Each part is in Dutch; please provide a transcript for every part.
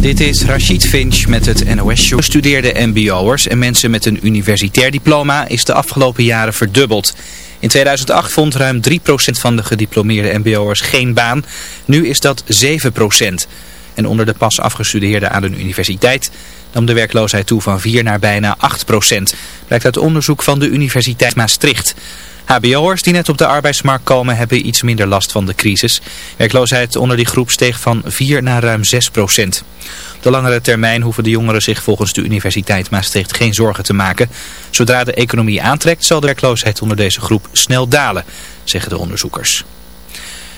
Dit is Rachid Finch met het NOS-show. Gestudeerde mbo'ers en mensen met een universitair diploma is de afgelopen jaren verdubbeld. In 2008 vond ruim 3% van de gediplomeerde mbo'ers geen baan. Nu is dat 7%. En onder de pas afgestudeerden aan een universiteit nam de werkloosheid toe van 4 naar bijna 8%. Blijkt uit onderzoek van de Universiteit Maastricht. HBO'ers die net op de arbeidsmarkt komen hebben iets minder last van de crisis. Werkloosheid onder die groep steeg van 4 naar ruim 6 procent. Op de langere termijn hoeven de jongeren zich volgens de Universiteit Maastricht geen zorgen te maken. Zodra de economie aantrekt zal de werkloosheid onder deze groep snel dalen, zeggen de onderzoekers.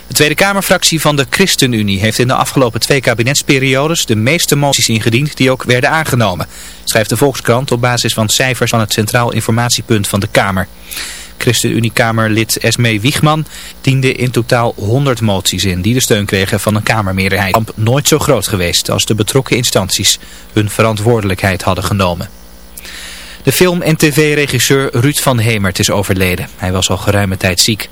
De Tweede Kamerfractie van de ChristenUnie heeft in de afgelopen twee kabinetsperiodes de meeste moties ingediend die ook werden aangenomen, schrijft de Volkskrant op basis van cijfers van het Centraal Informatiepunt van de Kamer. ChristenUnie-Kamerlid Esme Wiegman diende in totaal 100 moties in die de steun kregen van een Kamermeerderheid. Kamp nooit zo groot geweest als de betrokken instanties hun verantwoordelijkheid hadden genomen. De film- en tv-regisseur Ruud van Hemert is overleden. Hij was al geruime tijd ziek.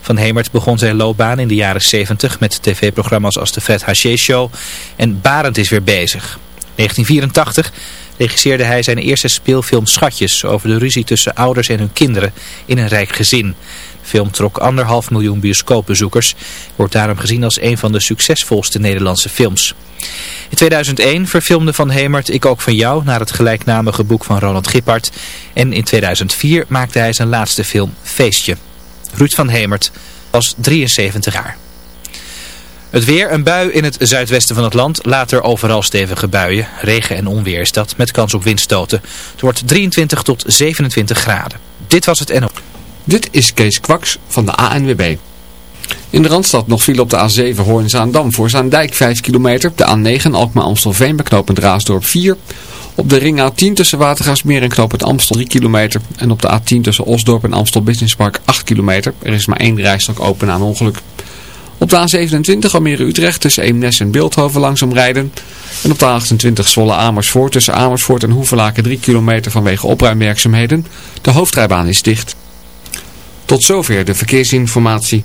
Van Hemert begon zijn loopbaan in de jaren 70 met tv-programma's als de Fred Haché Show en Barend is weer bezig. 1984 regisseerde hij zijn eerste speelfilm Schatjes over de ruzie tussen ouders en hun kinderen in een rijk gezin. De film trok anderhalf miljoen bioscoopbezoekers, wordt daarom gezien als een van de succesvolste Nederlandse films. In 2001 verfilmde Van Hemert Ik ook van jou naar het gelijknamige boek van Ronald Gippard en in 2004 maakte hij zijn laatste film Feestje. Ruud van Hemert was 73 jaar. Het weer, een bui in het zuidwesten van het land, later overal stevige buien. Regen en onweer is dat, met kans op windstoten. Het wordt 23 tot 27 graden. Dit was het NO. Dit is Kees Kwaks van de ANWB. In de Randstad nog viel op de A7 Hoorn-Zaandam voor Zaandijk 5 kilometer. De A9 Alkmaar-Amstelveen bij knooppunt Raasdorp 4. Op de ring A10 tussen Watergasmeer en knooppunt Amstel 3 kilometer. En op de A10 tussen Osdorp en Amstel Business Park 8 kilometer. Er is maar één rijstok open een ongeluk. Op de A27 Almere-Utrecht tussen Eemnes en Beeldhoven langzaam rijden. En op de A28 Zwolle-Amersfoort tussen Amersfoort en Hoevelaken 3 kilometer vanwege opruimwerkzaamheden. De hoofdrijbaan is dicht. Tot zover de verkeersinformatie.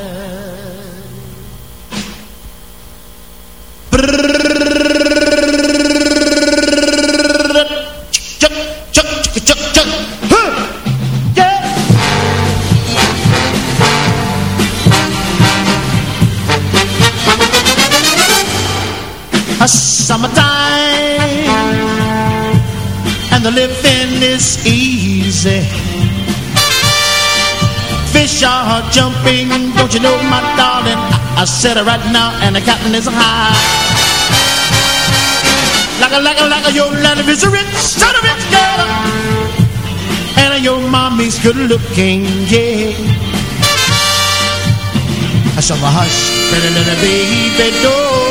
a summertime and the living is easy. Fish are jumping, don't you know, my darling? I, I said it right now, and the cotton is high. Like a, like a, like a, your lady is a rich, son of rich girl. And your mommy's good looking, yeah. So hush, baby, baby, don't.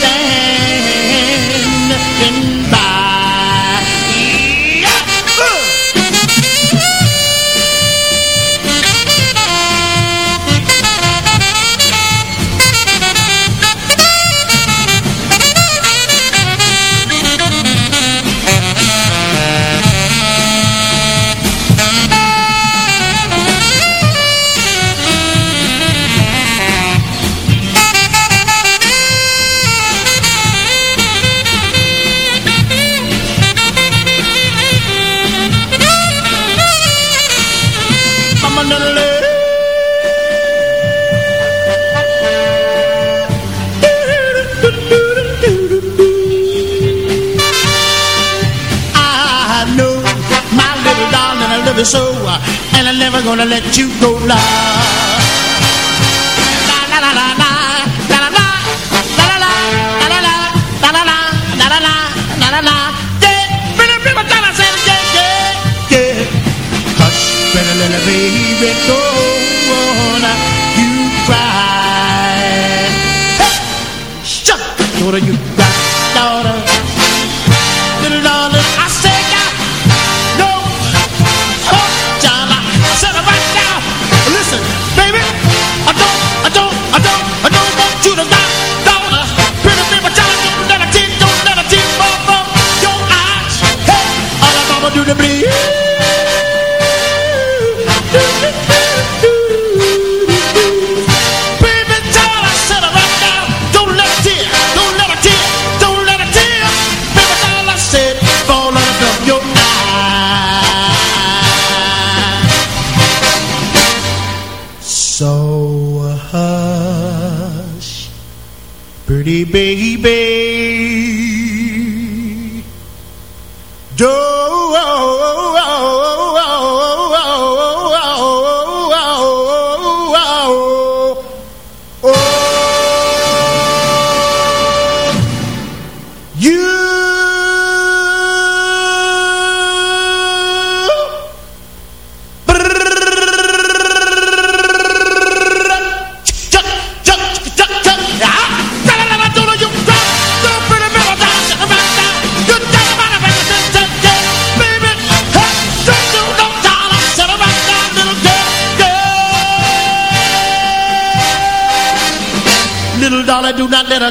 gonna let you go now. So hush, pretty baby.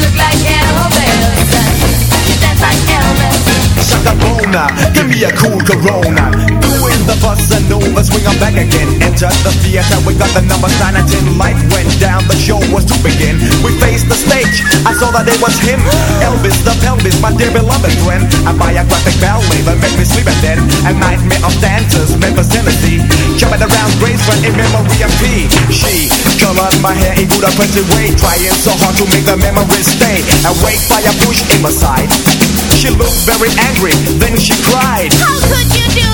Look like Elvis? You dance like Elvis? Shaka Bona, give me a cool Corona. Doing the bus and over, swing on back again. Enter the theater, we got the number sign until light went down. The show was to begin. We faced the stage, I saw that it was him. Elvis the pelvis, my dear beloved friend. I buy a biographic ballet that made me sleep at then. A nightmare of dancers, Memphis, Tennessee. Jumping around Graceland in memory of P. She colored my hair in good pretty way. Trying so hard to make the memories stay. Wait by a bush in my side. She looked very angry, then she cried. How could you do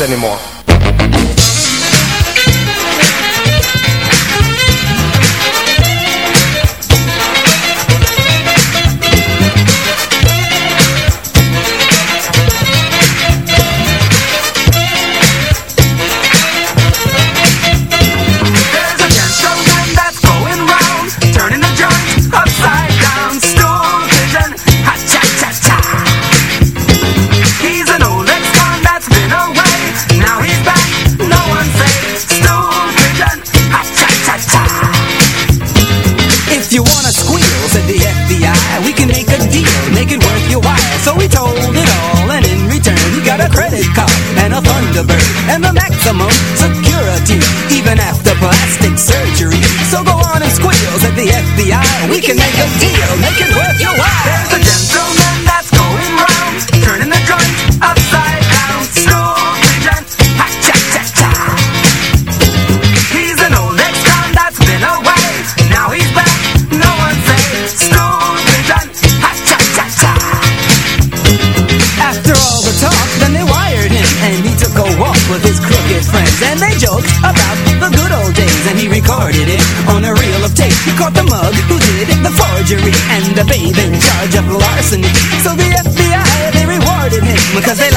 anymore. perjury and the bathing charge of larceny. So the FBI, they rewarded him because they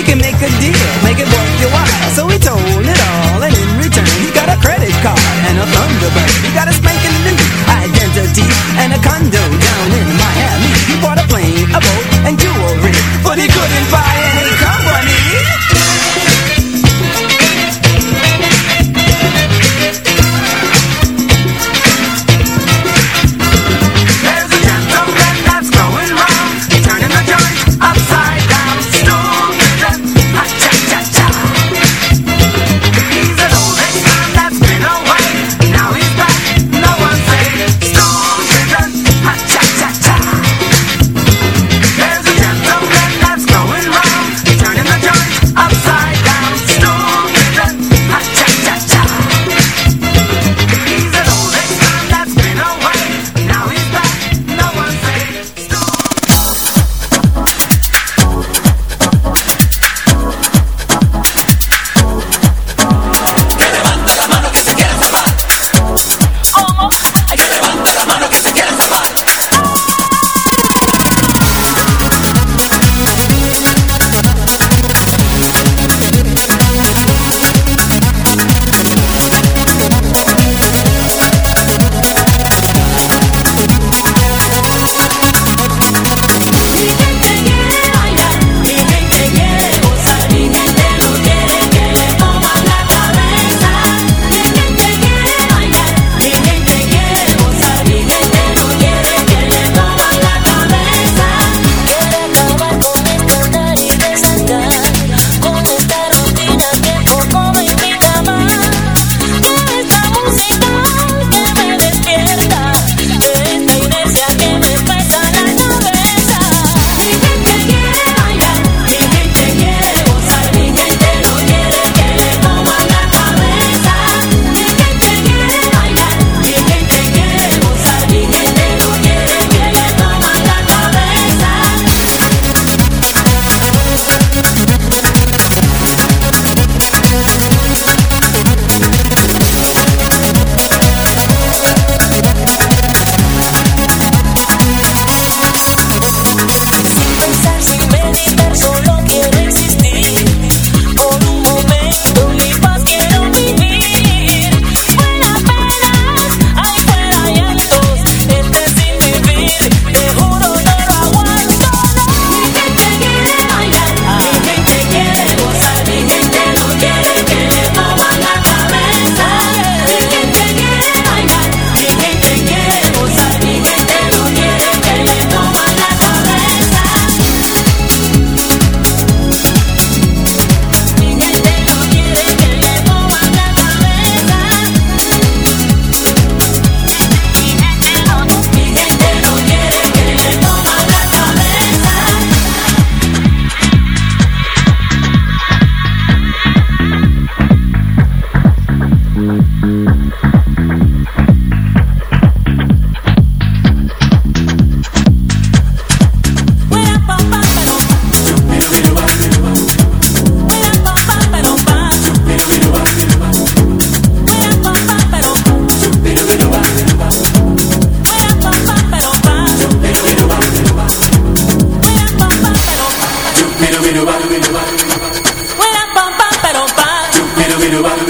we can make a deal, make it worth your while. So do I do?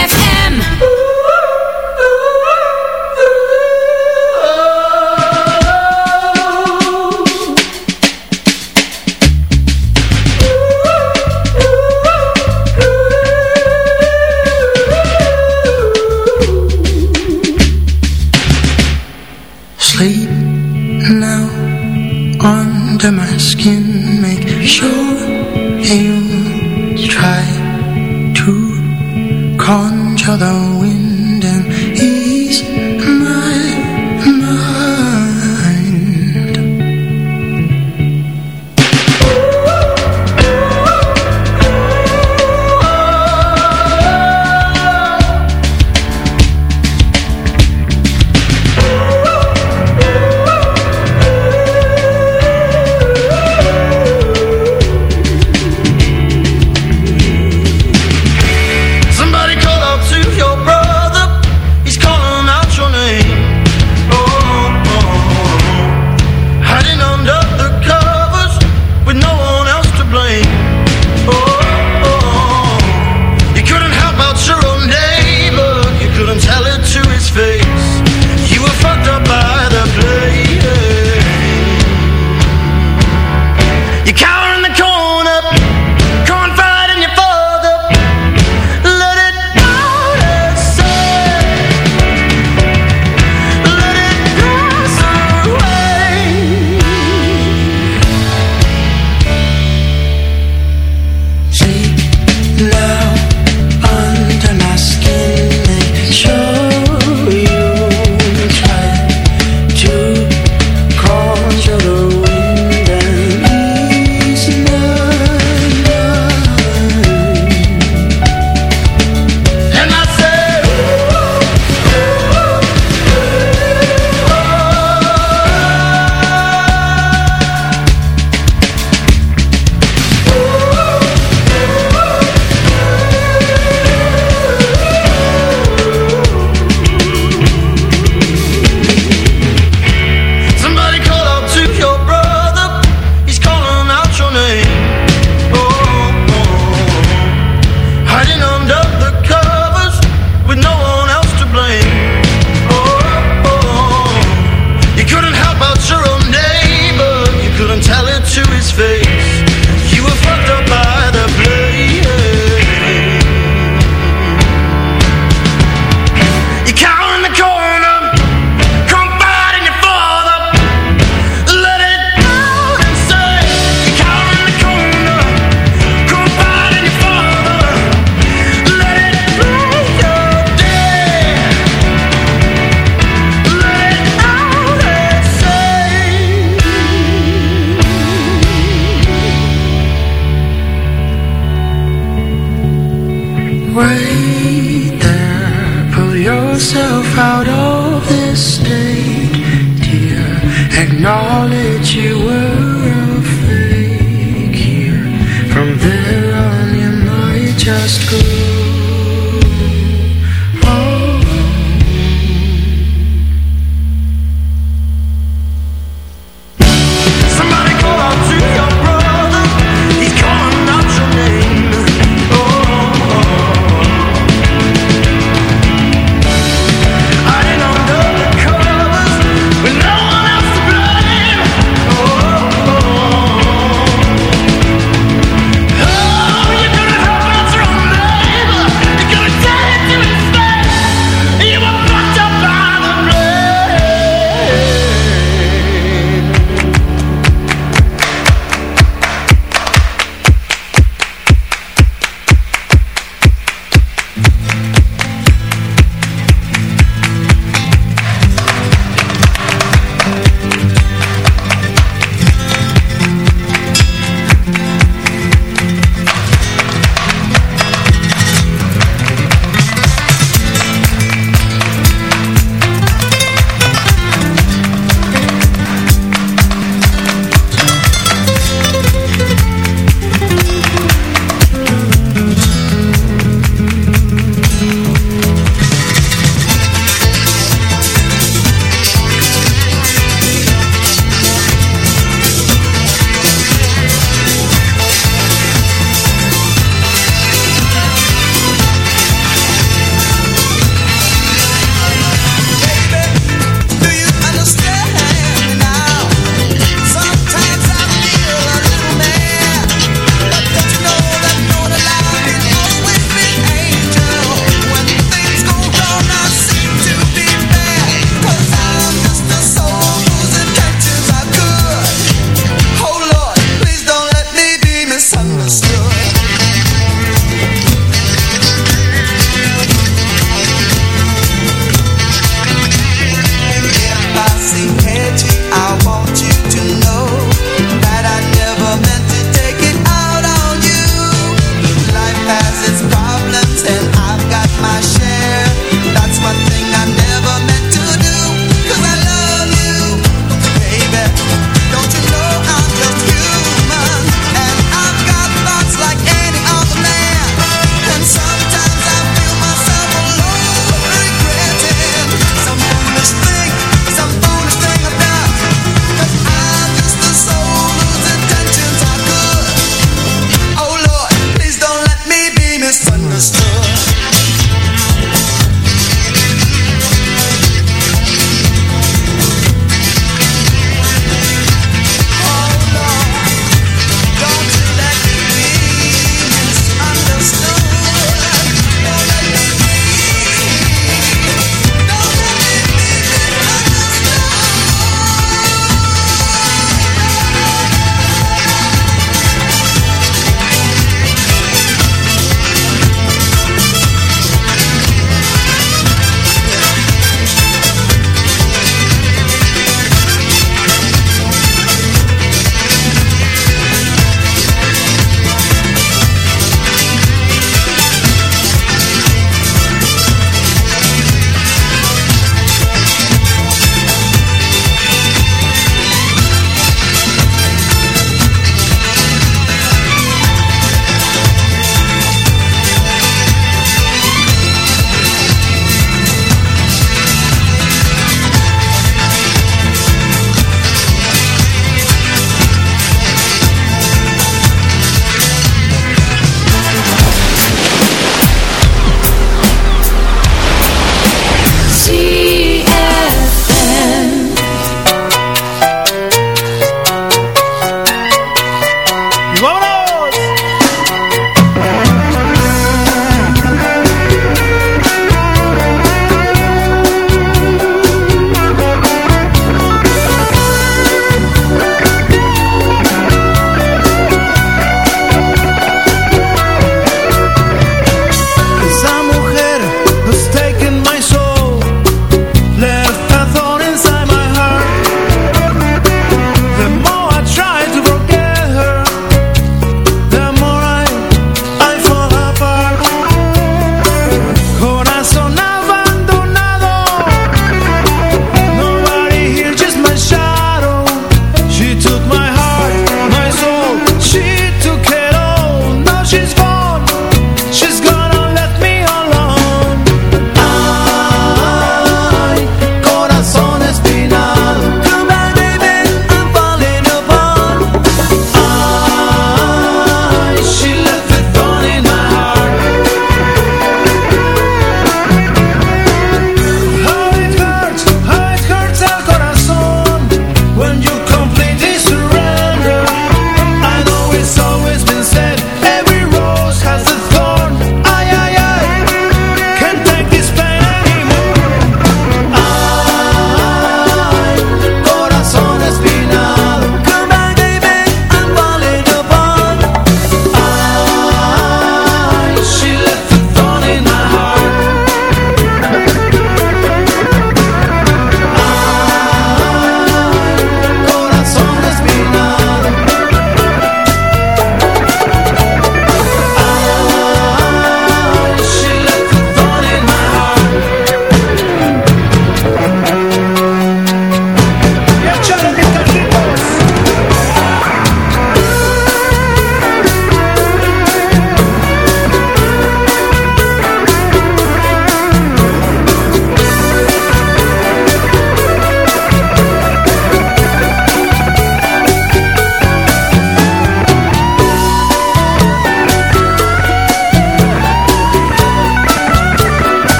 cada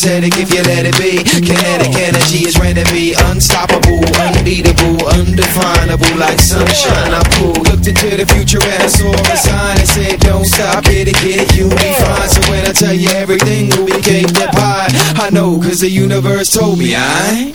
copacetic if you let it be. Kinetic energy is ready to be unstoppable, unbeatable, undefinable, like sunshine. I pulled, looked into the future and I saw a sign that said, Don't stop, get it, get it, you'll be fine. So when I tell you everything be cake that pie, I know, cause the universe told me I.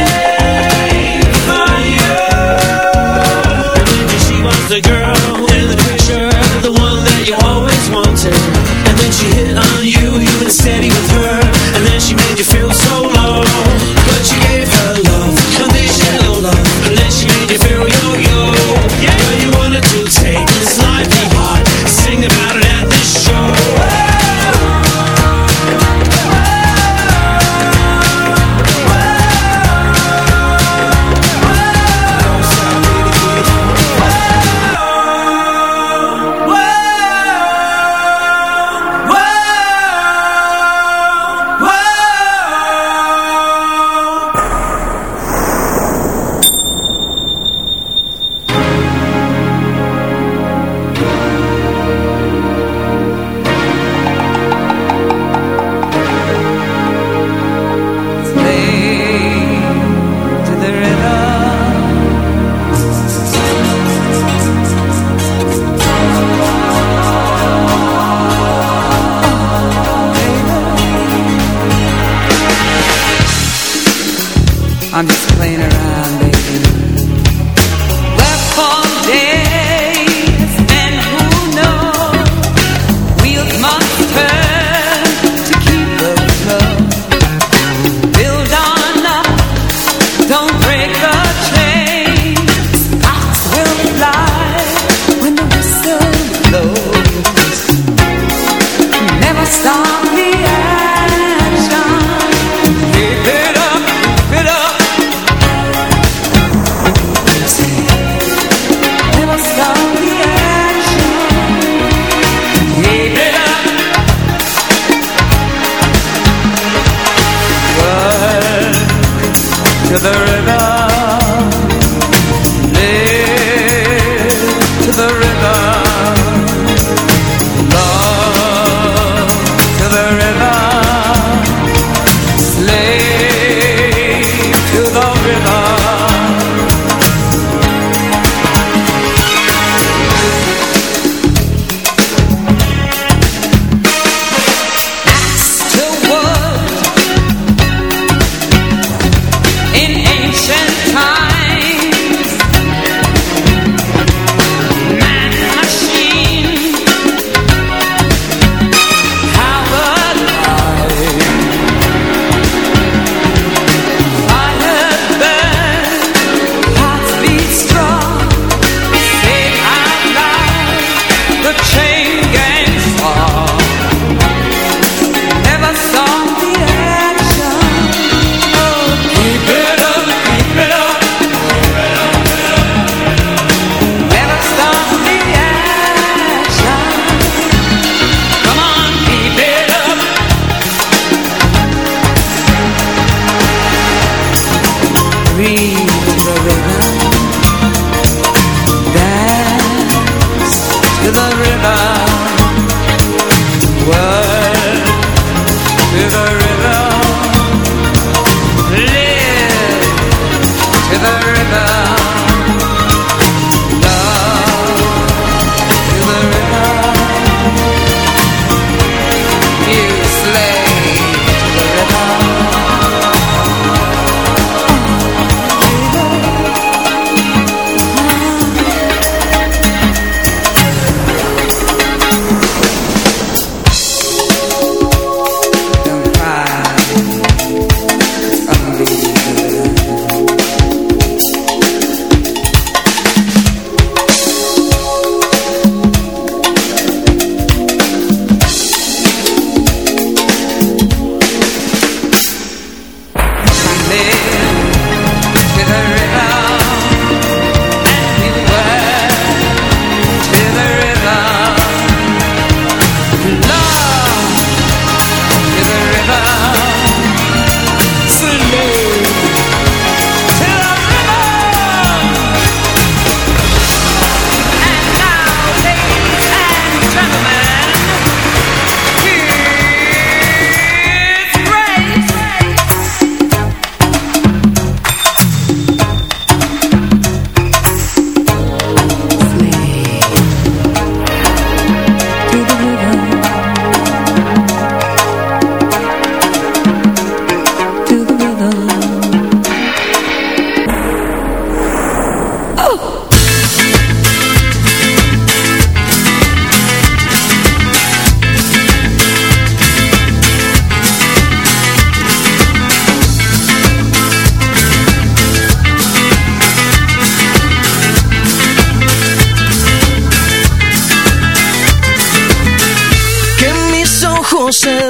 I'm just playing around, baby.